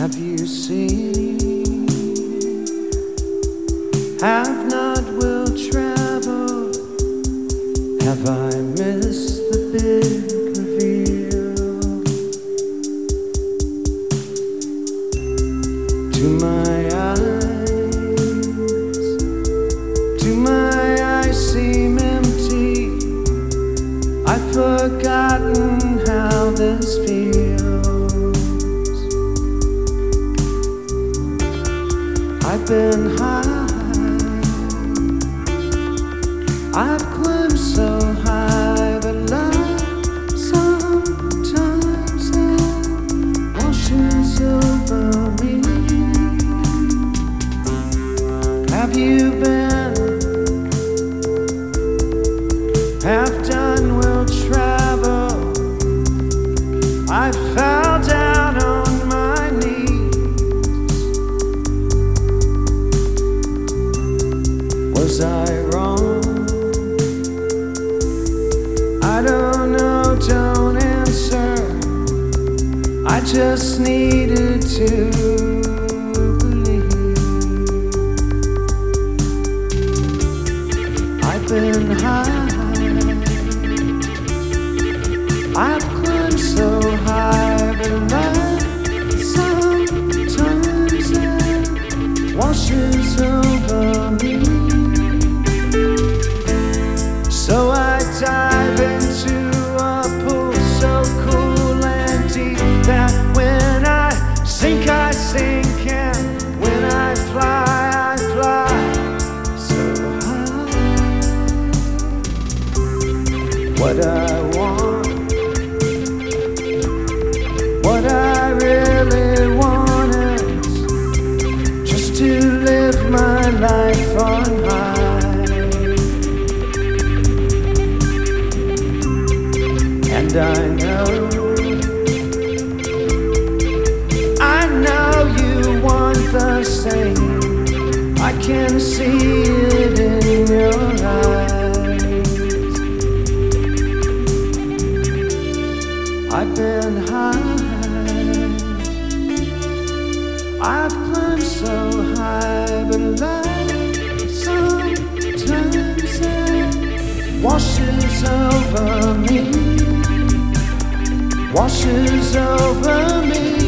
Have you seen? Have not will travel. Have I missed the big reveal? To my eyes, been high. I've climbed so high, but love sometimes it washes over me. Have you been? Half done will travel. I fell Was I wrong? I don't know, don't answer. I just needed to believe. I've been high. I've climbed so high, but love sometimes it washes over What I want, what I really want is just to live my life on high. And I know, I know you want the same. I can see it in your eyes. I've been high, I've climbed so high, but life sometimes it washes over me washes over me.